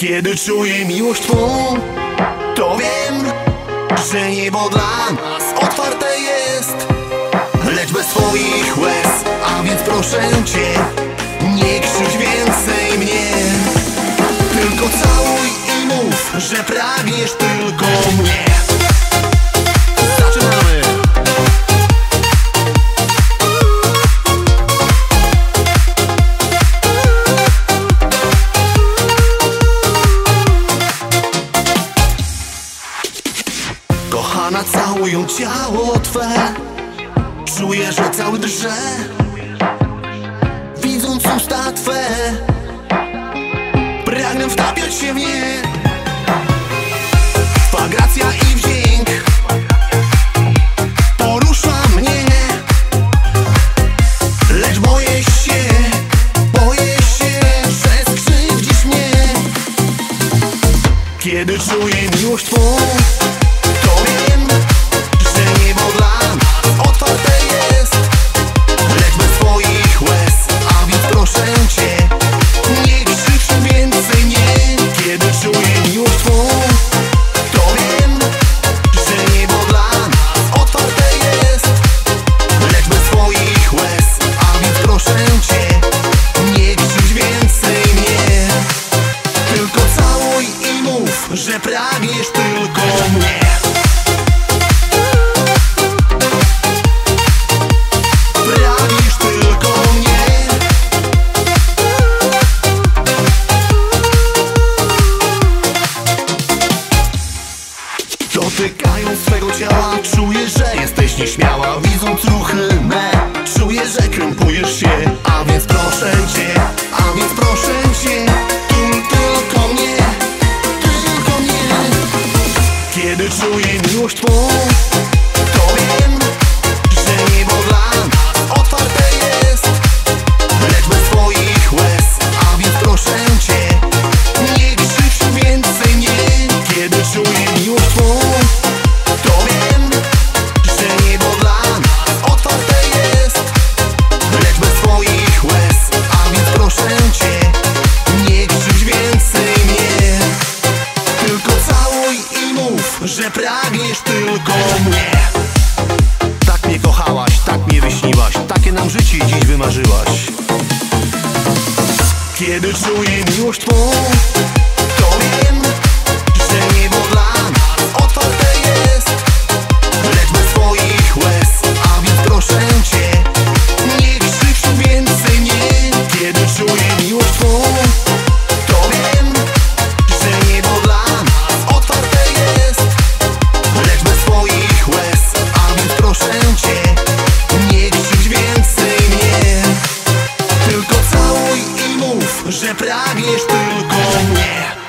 Kiedy czuję miłość Twą, to wiem, że niebo dla nas otwarte jest. Lecz bez swoich łez, a więc proszę Cię, nie krzywdź więcej mnie. Tylko całuj i mów, że pragniesz tylko mnie Kochana, całują ciało Twe. Czuję, że cały drże Widząc usta Twe. Pragnę wtapiać się w nie. Twa gracja i wdzięk Porusza mnie. Lecz boję się Boję się, że skrzywdzisz mnie. Kiedy czuję miłość Twą że pragniesz tylko mnie. Pragniesz tylko mnie. Dotykając swego ciała Czuję, że jesteś nieśmiała Widząc ruchy me. Czuję, że krępujesz się Edhe që i një është po. Pragniesz tylko mnie. Tak mnie kochałaś, tak mnie wyśniłaś Takie nam życie dziś wymarzyłaś. Kiedy czuję miłość Twą To wiem, pragniesz tylko mnie